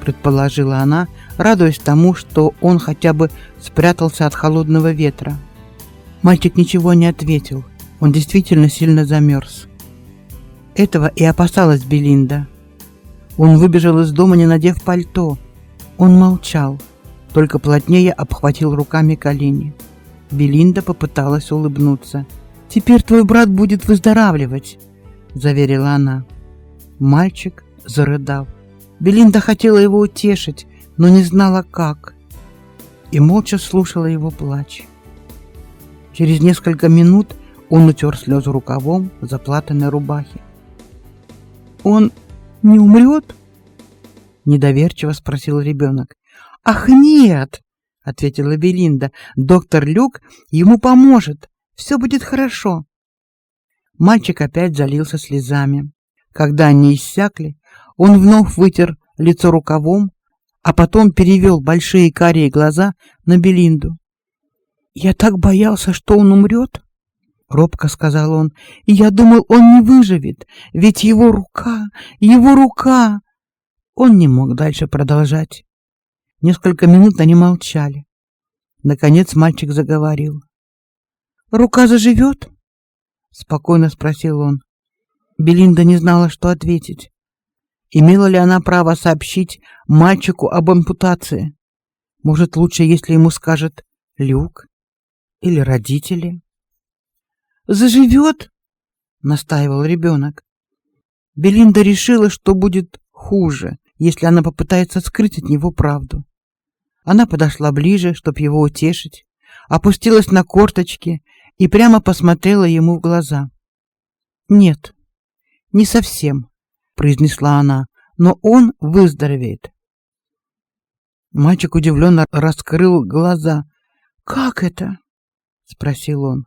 предположила она, радуясь тому, что он хотя бы спрятался от холодного ветра. Мальчик ничего не ответил. Он действительно сильно замерз. Этого и опасалась Белинда. Он выбежал из дома, не надев пальто. Он молчал, только плотнее обхватил руками колени. Белинда попыталась улыбнуться. «Теперь твой брат будет выздоравливать», — заверила она. Мальчик зарыдал. Белинда хотела его утешить, но не знала как, и молча слушала его плач. Через несколько минут он утер слезы рукавом заплатанной рубахи. «Он не умрет?» — недоверчиво спросил ребенок. «Ах, нет!» — ответила Белинда. «Доктор Люк ему поможет. Все будет хорошо». Мальчик опять залился слезами. Когда они иссякли, он вновь вытер лицо рукавом, а потом перевел большие карие глаза на Белинду. «Я так боялся, что он умрет», — робко сказал он, — «и я думал, он не выживет, ведь его рука, его рука...» Он не мог дальше продолжать. Несколько минут они молчали. Наконец мальчик заговорил. «Рука заживет?» — спокойно спросил он. Белинда не знала, что ответить. Имела ли она право сообщить мальчику об ампутации? Может, лучше, если ему скажет Люк или родители? «Заживет?» — настаивал ребенок. Белинда решила, что будет хуже, если она попытается скрыть от него правду. Она подошла ближе, чтобы его утешить, опустилась на корточки и прямо посмотрела ему в глаза. «Нет, не совсем», произнесла она, но он выздоровеет. Мальчик удивленно раскрыл глаза. Как это? спросил он.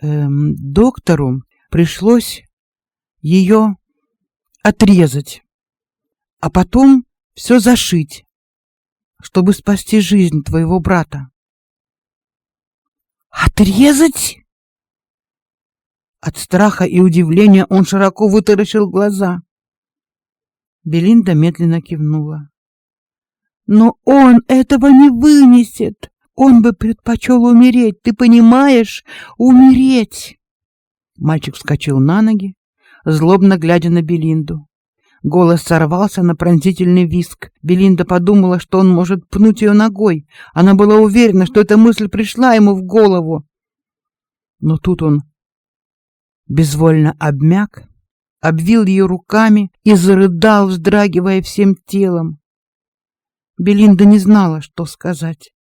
Эм, доктору пришлось ее отрезать, а потом все зашить, чтобы спасти жизнь твоего брата. Отрезать? От страха и удивления он широко вытаращил глаза. Белинда медленно кивнула. Но он этого не вынесет. Он бы предпочел умереть, ты понимаешь? Умереть. Мальчик вскочил на ноги, злобно глядя на Белинду. Голос сорвался на пронзительный виск. Белинда подумала, что он может пнуть ее ногой. Она была уверена, что эта мысль пришла ему в голову. Но тут он безвольно обмяк обвил ее руками и зарыдал, вздрагивая всем телом. Белинда не знала, что сказать.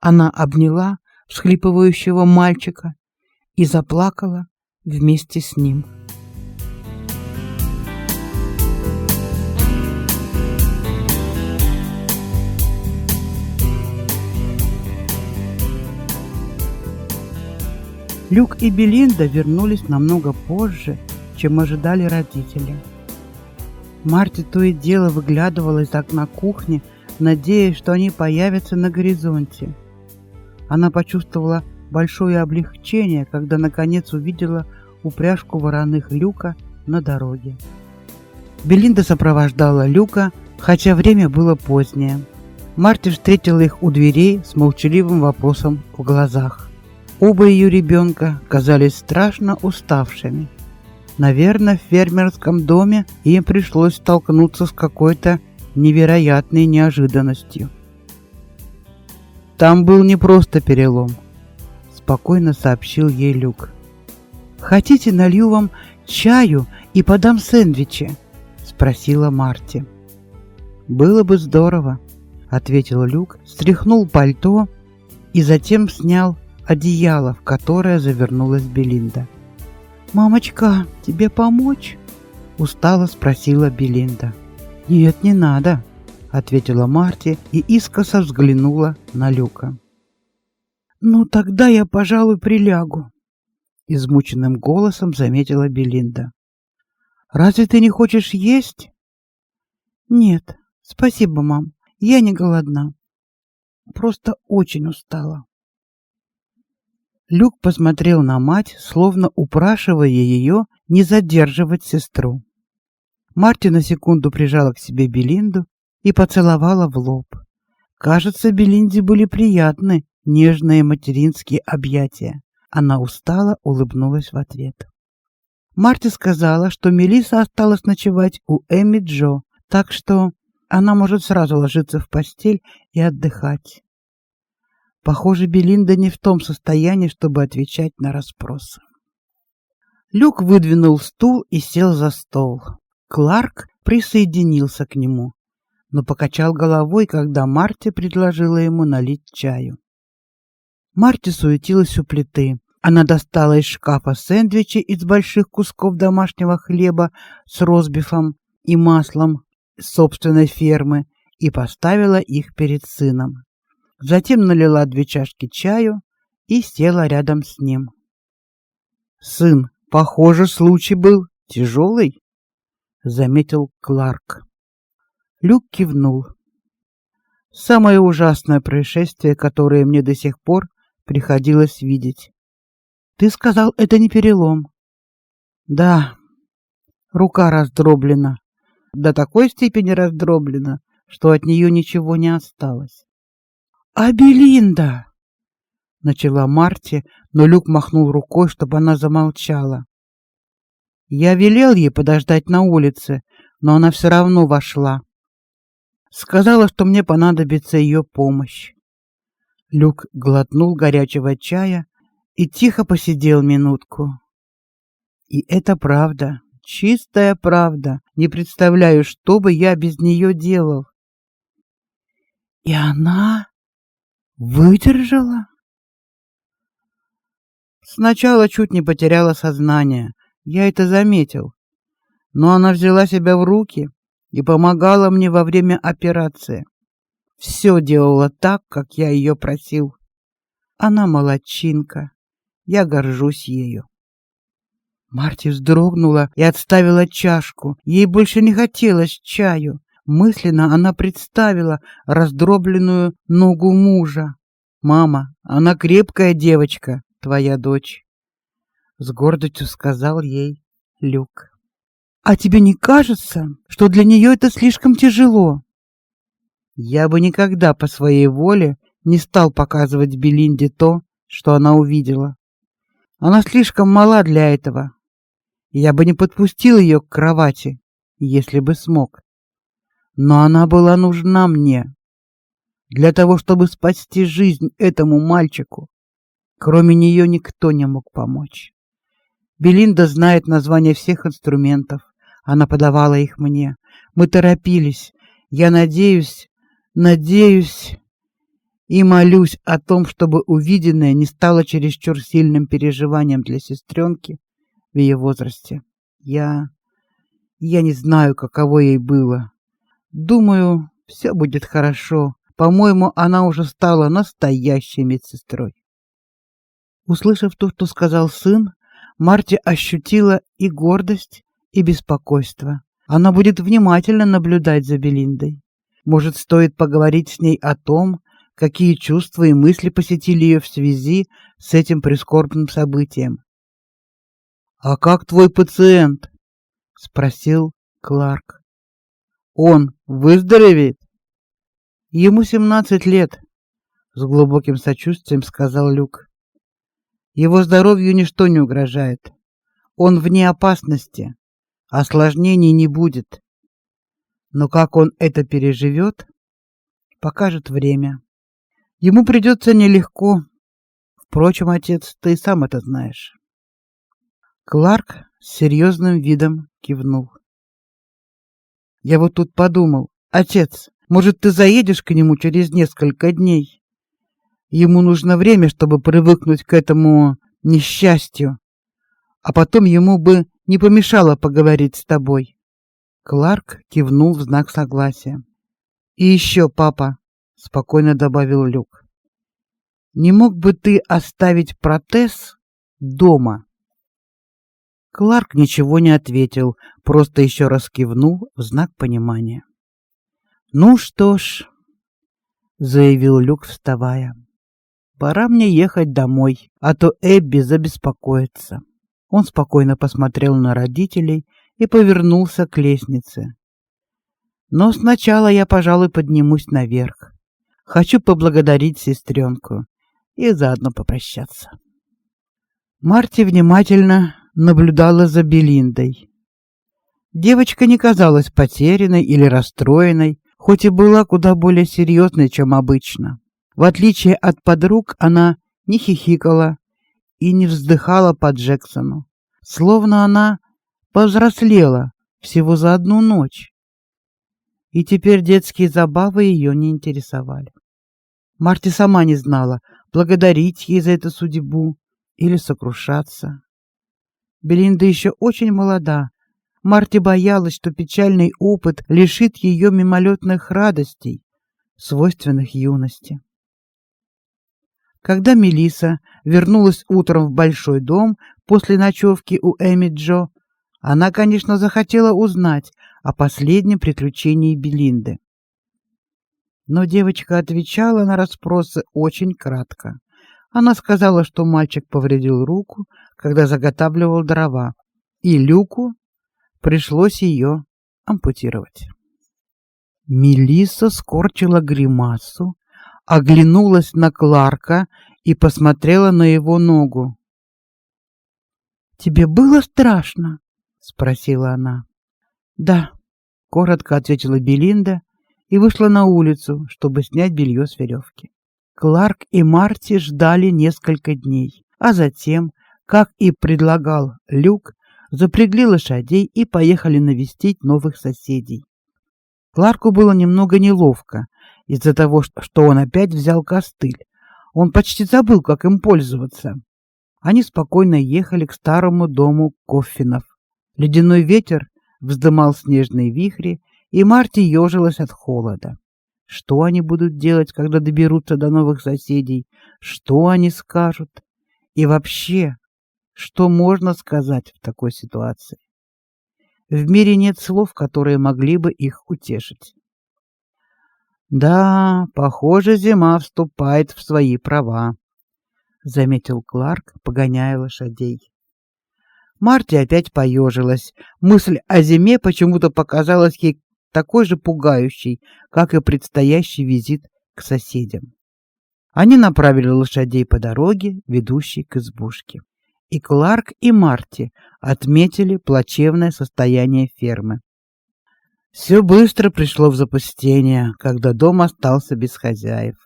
Она обняла всхлипывающего мальчика и заплакала вместе с ним. Люк и Белинда вернулись намного позже, чем ожидали родители. Марти то и дело выглядывала из окна кухни, надеясь, что они появятся на горизонте. Она почувствовала большое облегчение, когда наконец увидела упряжку вороных Люка на дороге. Белинда сопровождала Люка, хотя время было позднее. Марти встретила их у дверей с молчаливым вопросом в глазах. Оба ее ребенка казались страшно уставшими. Наверное, в фермерском доме им пришлось столкнуться с какой-то невероятной неожиданностью. Там был не просто перелом, спокойно сообщил ей Люк. Хотите, налью вам чаю и подам сэндвичи? спросила Марти. Было бы здорово, ответил Люк, стряхнул пальто и затем снял одеяло, в которое завернулась Белинда. «Мамочка, тебе помочь?» — устало спросила Белинда. «Нет, не надо», ответила Марти и искоса взглянула на Люка. Ну тогда я, пожалуй, прилягу, измученным голосом заметила Белинда. Разве ты не хочешь есть? Нет, спасибо, мам. Я не голодна. Просто очень устала. Люк посмотрел на мать, словно упрашивая ее не задерживать сестру. Марти на секунду прижала к себе Белинду и поцеловала в лоб. Кажется, Белинде были приятны нежные материнские объятия. Она устало улыбнулась в ответ. Марти сказала, что Мелиса осталась ночевать у Эми Джо, так что она может сразу ложиться в постель и отдыхать. Похоже, Белинда не в том состоянии, чтобы отвечать на расспросы. Люк выдвинул стул и сел за стол. Кларк присоединился к нему, но покачал головой, когда Марти предложила ему налить чаю. Марти суетилась у плиты. Она достала из шкафа сэндвичи из больших кусков домашнего хлеба с розбифом и маслом собственной фермы и поставила их перед сыном. Затем налила две чашки чаю и села рядом с ним. Сын, похоже, случай был тяжелый, заметил Кларк. Люк кивнул. Самое ужасное происшествие, которое мне до сих пор приходилось видеть. Ты сказал, это не перелом. Да. Рука раздроблена. До такой степени раздроблена, что от нее ничего не осталось. А Белинда, начала Марти, но Люк махнул рукой, чтобы она замолчала. Я велел ей подождать на улице, но она все равно вошла. Сказала, что мне понадобится ее помощь. Люк глотнул горячего чая и тихо посидел минутку. И это правда, чистая правда. Не представляю, что бы я без нее делал. И она выдержала? Сначала чуть не потеряла сознание. Я это заметил. Но она взяла себя в руки и помогала мне во время операции все делала так, как я ее просил. Она молодчинка. Я горжусь ею. Марти вздрогнула и отставила чашку. Ей больше не хотелось чаю. Мысленно она представила раздробленную ногу мужа. Мама, она крепкая девочка, твоя дочь, с гордостью сказал ей Люк. А тебе не кажется, что для нее это слишком тяжело? Я бы никогда по своей воле не стал показывать Белинде то, что она увидела. Она слишком мала для этого. Я бы не подпустил ее к кровати, если бы смог. Но она была нужна мне для того, чтобы спасти жизнь этому мальчику. Кроме нее никто не мог помочь. Белинда знает названия всех инструментов. Она подавала их мне. Мы торопились. Я надеюсь, Надеюсь и молюсь о том, чтобы увиденное не стало чересчур сильным переживанием для сестренки в ее возрасте. Я я не знаю, каково ей было. Думаю, все будет хорошо. По-моему, она уже стала настоящей медсестрой. Услышав то, что сказал сын, Марти ощутила и гордость, и беспокойство. Она будет внимательно наблюдать за Белиндой. Может, стоит поговорить с ней о том, какие чувства и мысли посетили ее в связи с этим прискорбным событием. А как твой пациент? спросил Кларк. Он выздоровеет? Ему семнадцать лет, с глубоким сочувствием сказал Люк. Его здоровью ничто не угрожает. Он вне опасности. Осложнений не будет. Но как он это переживет, покажет время. Ему придется нелегко. Впрочем, отец, ты сам это знаешь. Кларк с серьезным видом кивнул. Я вот тут подумал, отец, может, ты заедешь к нему через несколько дней? Ему нужно время, чтобы привыкнуть к этому несчастью, а потом ему бы не помешало поговорить с тобой. Кларк кивнул в знак согласия. И еще, папа, спокойно добавил Люк. Не мог бы ты оставить протез дома? Кларк ничего не ответил, просто еще раз кивнул в знак понимания. Ну что ж, заявил Люк, вставая. Пора мне ехать домой, а то Эбби забеспокоится. Он спокойно посмотрел на родителей и повернулся к лестнице. Но сначала я, пожалуй, поднимусь наверх. Хочу поблагодарить сестренку и заодно попрощаться. Марти внимательно наблюдала за Белиндой. Девочка не казалась потерянной или расстроенной, хоть и была куда более серьезной, чем обычно. В отличие от подруг, она не хихикала и не вздыхала по Джексону, словно она повзрослела всего за одну ночь. И теперь детские забавы ее не интересовали. Марти сама не знала, благодарить ей за эту судьбу или сокрушаться. Белинда еще очень молода. Марти боялась, что печальный опыт лишит ее мимолетных радостей, свойственных юности. Когда Мелиса вернулась утром в большой дом после ночевки у Эми Джо, она, конечно, захотела узнать о последнем приключении Белинды. Но девочка отвечала на расспросы очень кратко. Она сказала, что мальчик повредил руку, когда заготавливал дрова, и Люку пришлось ее ампутировать. Мелисса скорчила гримасу, оглянулась на Кларка и посмотрела на его ногу. Тебе было страшно? спросила она. Да, коротко ответила Белинда и вышла на улицу, чтобы снять белье с веревки. Кларк и Марти ждали несколько дней, а затем, как и предлагал Люк, запрягли лошадей и поехали навестить новых соседей. Кларку было немного неловко из-за того, что он опять взял костыль. Он почти забыл, как им пользоваться. Они спокойно ехали к старому дому Коффинов. Ледяной ветер вздымал снежные вихри, и Марти ежилась от холода. Что они будут делать, когда доберутся до новых соседей? Что они скажут? И вообще, что можно сказать в такой ситуации? В мире нет слов, которые могли бы их утешить. Да, похоже, зима вступает в свои права, заметил Кларк, погоняя лошадей. Марти опять поежилась. Мысль о зиме почему-то показалась ей такой же пугающей, как и предстоящий визит к соседям. Они направили лошадей по дороге, ведущей к избушке. И Кларк, и Марти отметили плачевное состояние фермы. Все быстро пришло в запустение, когда дом остался без хозяев,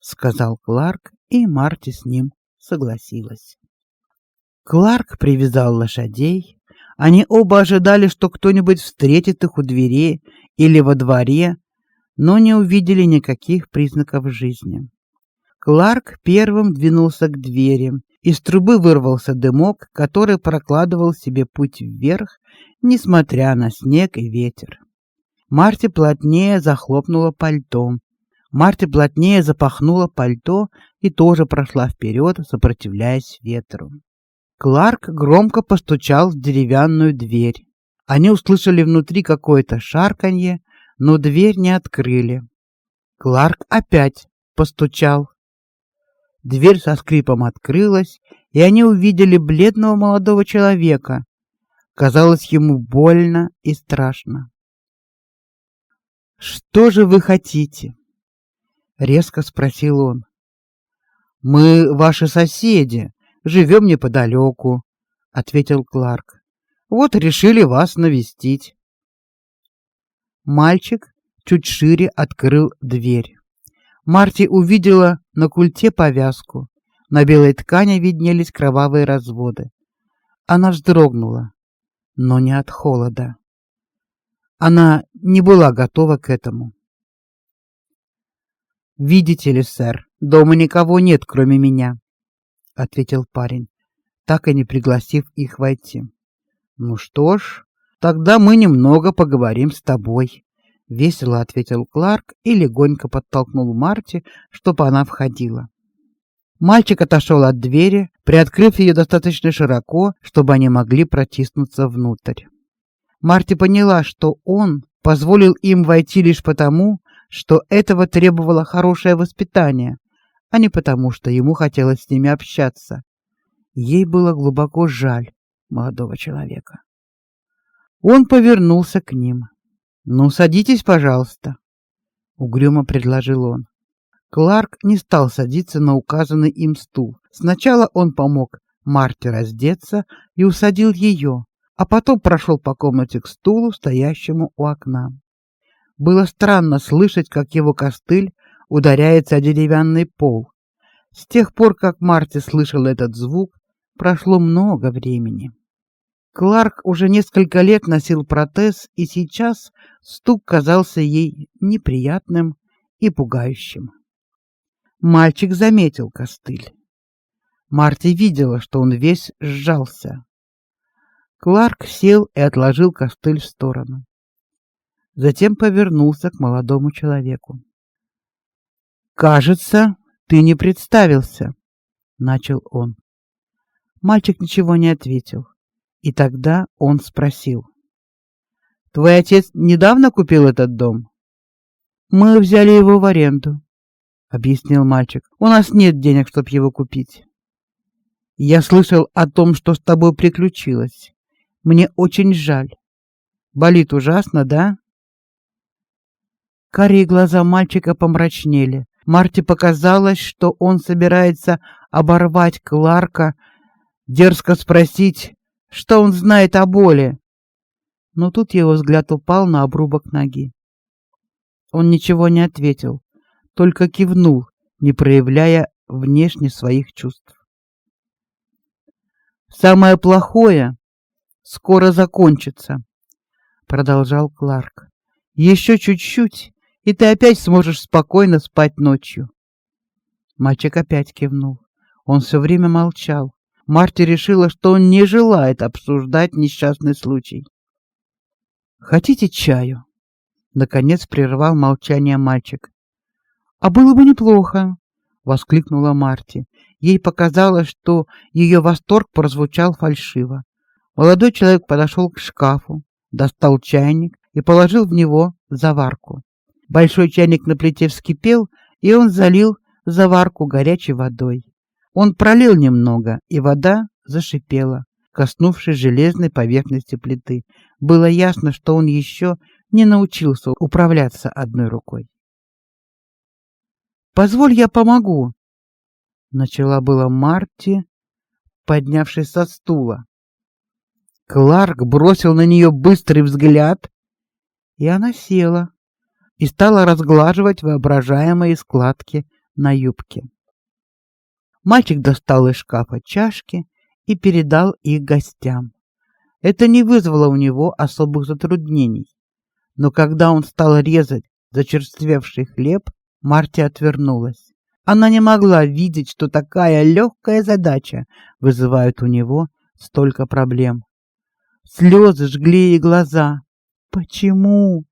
сказал Кларк, и Марти с ним согласилась. Кларк привязал лошадей. Они оба ожидали, что кто-нибудь встретит их у двери или во дворе, но не увидели никаких признаков жизни. Кларк первым двинулся к двери. Из трубы вырвался дымок, который прокладывал себе путь вверх, несмотря на снег и ветер. Марти плотнее захлопнула пальто. Марти плотнее запахнула пальто и тоже прошла вперед, сопротивляясь ветру. Кларк громко постучал в деревянную дверь. Они услышали внутри какое-то шарканье, но дверь не открыли. Кларк опять постучал. Дверь со скрипом открылась, и они увидели бледного молодого человека. Казалось ему больно и страшно. Что же вы хотите? резко спросил он. Мы ваши соседи, живем неподалеку», — ответил Кларк. Вот решили вас навестить. Мальчик чуть шире открыл дверь. Марти увидела на культе повязку. На белой ткани виднелись кровавые разводы. Она вздрогнула, но не от холода. Она не была готова к этому. Видите ли, сэр, дома никого нет, кроме меня, ответил парень, так и не пригласив их войти. Ну что ж, тогда мы немного поговорим с тобой, весело ответил Кларк и легонько подтолкнул Марти, чтобы она входила. Мальчик отошел от двери, приоткрыв ее достаточно широко, чтобы они могли протиснуться внутрь. Марти поняла, что он позволил им войти лишь потому, что этого требовало хорошее воспитание, а не потому, что ему хотелось с ними общаться. Ей было глубоко жаль молодого человека. Он повернулся к ним. "Ну, садитесь, пожалуйста", угрюмо предложил он. Кларк не стал садиться на указанный им стул. Сначала он помог Марте раздеться и усадил ее, а потом прошел по комнате к стулу, стоящему у окна. Было странно слышать, как его костыль ударяется о деревянный пол. С тех пор, как Марти слышал этот звук, прошло много времени. Кларк уже несколько лет носил протез, и сейчас стук казался ей неприятным и пугающим. Мальчик заметил костыль. Марти видела, что он весь сжался. Кларк сел и отложил костыль в сторону. Затем повернулся к молодому человеку. «Кажется, ты не представился», — начал он. Мальчик ничего не ответил. И тогда он спросил. «Твой отец недавно купил этот дом?» «Мы взяли его в аренду», — объяснил мальчик. «У нас нет денег, чтобы его купить». «Я слышал о том, что с тобой приключилось. Мне очень жаль. Болит ужасно, да?» Карие глаза мальчика помрачнели. Марте показалось, что он собирается оборвать Кларка, дерзко спросить, что он знает о боли. Но тут его взгляд упал на обрубок ноги. Он ничего не ответил, только кивнул, не проявляя внешне своих чувств. Самое плохое скоро закончится, продолжал Кларк. Еще чуть-чуть, и ты опять сможешь спокойно спать ночью. Мальчик опять кивнул. Он все время молчал. Марти решила, что он не желает обсуждать несчастный случай. Хотите чаю? наконец прервал молчание мальчик. А было бы неплохо, воскликнула Марти. Ей показалось, что ее восторг прозвучал фальшиво. Молодой человек подошел к шкафу, достал чайник и положил в него заварку. Большой чайник на плите вскипел, и он залил заварку горячей водой. Он пролил немного, и вода зашипела, коснувшись железной поверхности плиты. Было ясно, что он еще не научился управляться одной рукой. Позволь, я помогу, начала была Марти, поднявшись со стула. Кларк бросил на нее быстрый взгляд, и она села и стала разглаживать воображаемые складки на юбке. Мальчик достал из шкафа чашки и передал их гостям. Это не вызвало у него особых затруднений. Но когда он стал резать зачерствевший хлеб, Марти отвернулась. Она не могла видеть, что такая легкая задача вызывает у него столько проблем. Слезы жгли ей глаза. Почему?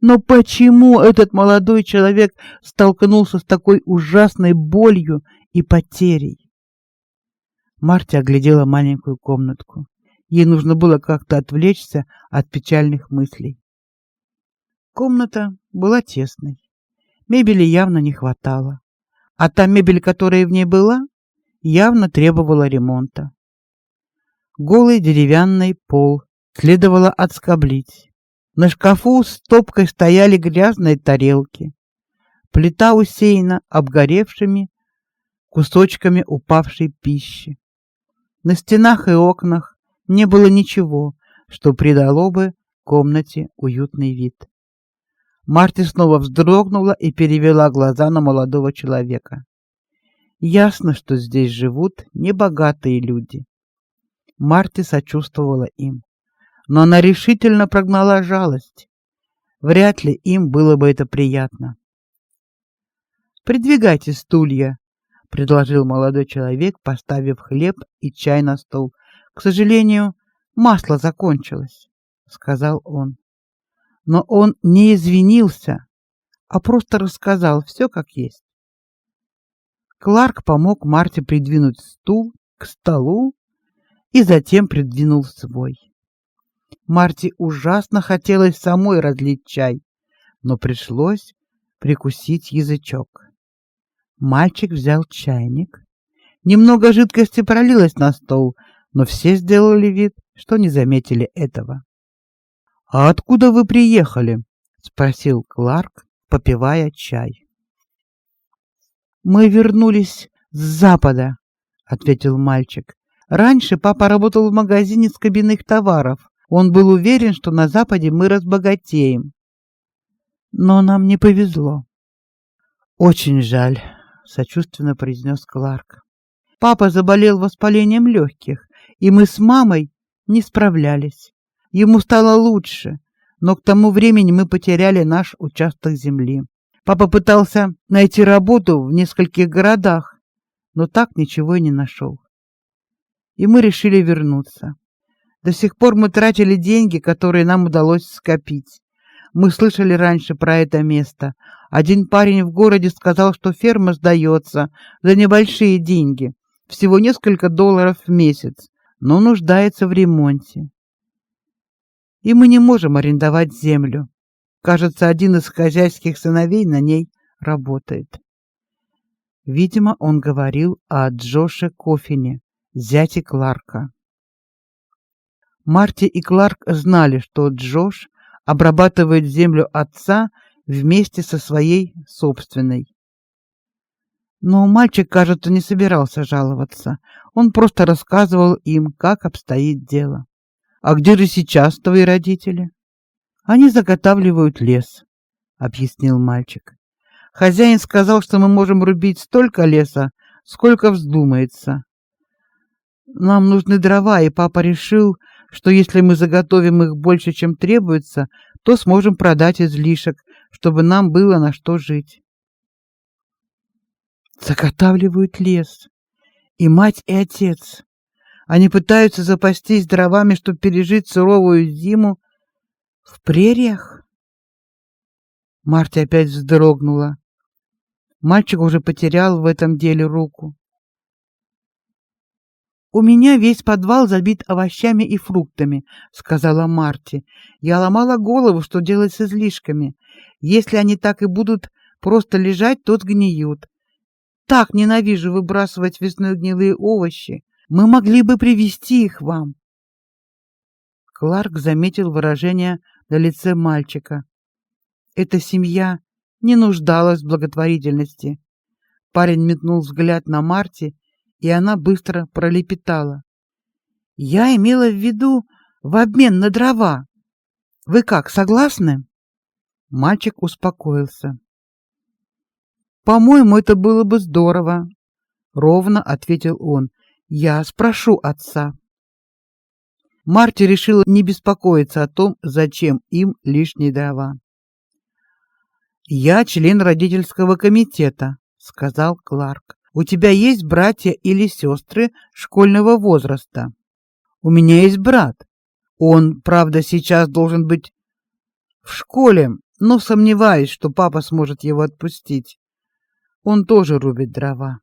Но почему этот молодой человек столкнулся с такой ужасной болью и потерей? Марти оглядела маленькую комнатку. Ей нужно было как-то отвлечься от печальных мыслей. Комната была тесной. Мебели явно не хватало, а та мебель, которая в ней была, явно требовала ремонта. Голый деревянный пол следовало отскоблить. На шкафу стопкой стояли грязные тарелки. Плита усеяна обгоревшими кусочками упавшей пищи. На стенах и окнах не было ничего, что придало бы комнате уютный вид. Марти снова вздрогнула и перевела глаза на молодого человека. Ясно, что здесь живут небогатые люди. Марти сочувствовала им но она решительно прогнала жалость. Вряд ли им было бы это приятно. Придвигайте стулья, предложил молодой человек, поставив хлеб и чай на стол. К сожалению, масло закончилось, сказал он. Но он не извинился, а просто рассказал все как есть. Кларк помог Марте придвинуть стул к столу и затем придвинул свой. Марте ужасно хотелось самой разлить чай, но пришлось прикусить язычок. Мальчик взял чайник. Немного жидкости пролилось на стол, но все сделали вид, что не заметили этого. «А откуда вы приехали?» — спросил Кларк, попивая чай. «Мы вернулись с запада», — ответил мальчик. «Раньше папа работал в магазине с кабинных товаров. Он был уверен, что на западе мы разбогатеем. Но нам не повезло». «Очень жаль», — сочувственно произнес Кларк. «Папа заболел воспалением легких, и мы с мамой не справлялись. Ему стало лучше, но к тому времени мы потеряли наш участок земли. Папа пытался найти работу в нескольких городах, но так ничего и не нашел. И мы решили вернуться. До сих пор мы тратили деньги, которые нам удалось скопить. Мы слышали раньше про это место. Один парень в городе сказал, что ферма сдается за небольшие деньги, всего несколько долларов в месяц, но нуждается в ремонте и мы не можем арендовать землю. Кажется, один из хозяйских сыновей на ней работает. Видимо, он говорил о Джоше Кофине, зяте Кларка. Марти и Кларк знали, что Джош обрабатывает землю отца вместе со своей собственной. Но мальчик, кажется, не собирался жаловаться. Он просто рассказывал им, как обстоит дело. А где же сейчас твои родители? Они заготавливают лес, объяснил мальчик. Хозяин сказал, что мы можем рубить столько леса, сколько вздумается. Нам нужны дрова, и папа решил, что если мы заготовим их больше, чем требуется, то сможем продать излишек, чтобы нам было на что жить. Заготавливают лес. И мать, и отец. Они пытаются запастись дровами, чтобы пережить суровую зиму в прериях. Марти опять вздрогнула. Мальчик уже потерял в этом деле руку. У меня весь подвал забит овощами и фруктами, сказала Марти. Я ломала голову, что делать с излишками. Если они так и будут просто лежать, то сгниют. Так ненавижу выбрасывать весной гнилые овощи. Мы могли бы привести их вам. Кларк заметил выражение на лице мальчика. Эта семья не нуждалась в благотворительности. Парень метнул взгляд на Марти, и она быстро пролепетала: "Я имела в виду в обмен на дрова. Вы как, согласны?" Мальчик успокоился. "По-моему, это было бы здорово", ровно ответил он. Я спрошу отца. Марти решила не беспокоиться о том, зачем им лишние дрова. Я член родительского комитета, сказал Кларк. У тебя есть братья или сестры школьного возраста? У меня есть брат. Он, правда, сейчас должен быть в школе, но сомневаюсь, что папа сможет его отпустить. Он тоже рубит дрова.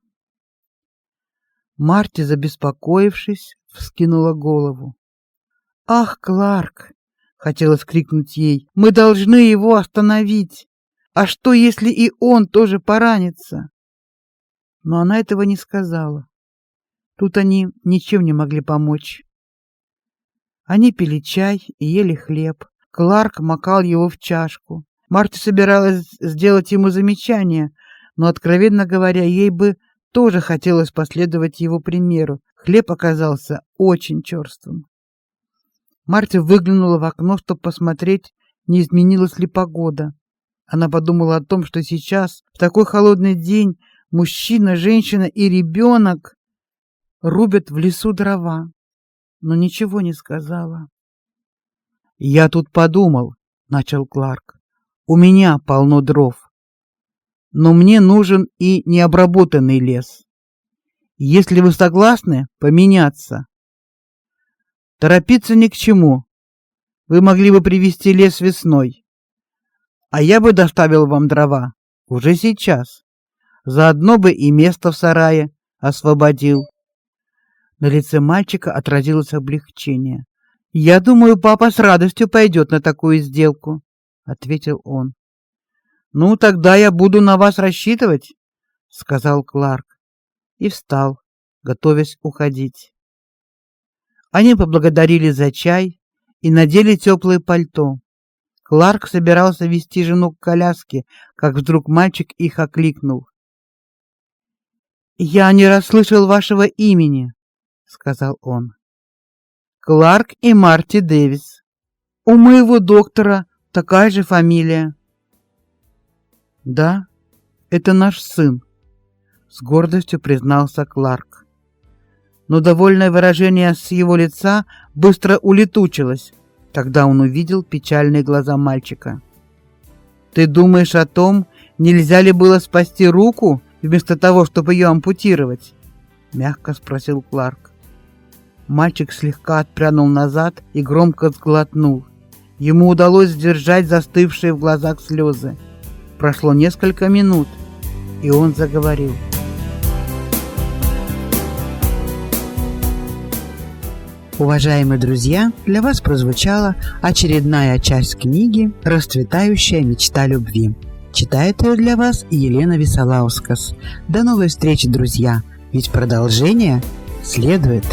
Марти, забеспокоившись, вскинула голову. Ах, Кларк, хотелось крикнуть ей. Мы должны его остановить. А что, если и он тоже поранится? Но она этого не сказала. Тут они ничем не могли помочь. Они пили чай и ели хлеб. Кларк макал его в чашку. Марти собиралась сделать ему замечание, но откровенно говоря, ей бы тоже хотелось последовать его примеру. Хлеб оказался очень черствым. Марти выглянула в окно, чтобы посмотреть, не изменилась ли погода. Она подумала о том, что сейчас, в такой холодный день, мужчина, женщина и ребенок рубят в лесу дрова, но ничего не сказала. Я тут подумал, начал Кларк. У меня полно дров но мне нужен и необработанный лес. Если вы согласны поменяться, торопиться ни к чему. Вы могли бы привезти лес весной. А я бы доставил вам дрова уже сейчас. Заодно бы и место в сарае освободил. На лице мальчика отразилось облегчение. Я думаю, папа с радостью пойдет на такую сделку, ответил он. Ну, тогда я буду на вас рассчитывать, сказал Кларк и встал, готовясь уходить. Они поблагодарили за чай и надели теплое пальто. Кларк собирался вести жену к коляске, как вдруг мальчик их окликнул. «Я не расслышал вашего имени», — сказал он. «Кларк и Марти Дэвис. У моего доктора такая же фамилия». «Да, это наш сын», — с гордостью признался Кларк. Но довольное выражение с его лица быстро улетучилось, когда он увидел печальные глаза мальчика. «Ты думаешь о том, нельзя ли было спасти руку вместо того, чтобы ее ампутировать?» — мягко спросил Кларк. Мальчик слегка отпрянул назад и громко сглотнул. Ему удалось сдержать застывшие в глазах слезы. Прошло несколько минут, и он заговорил. Уважаемые друзья, для вас прозвучала очередная часть книги «Расцветающая мечта любви». Читает ее для вас Елена Висолаускас. До новой встречи, друзья, ведь продолжение следует.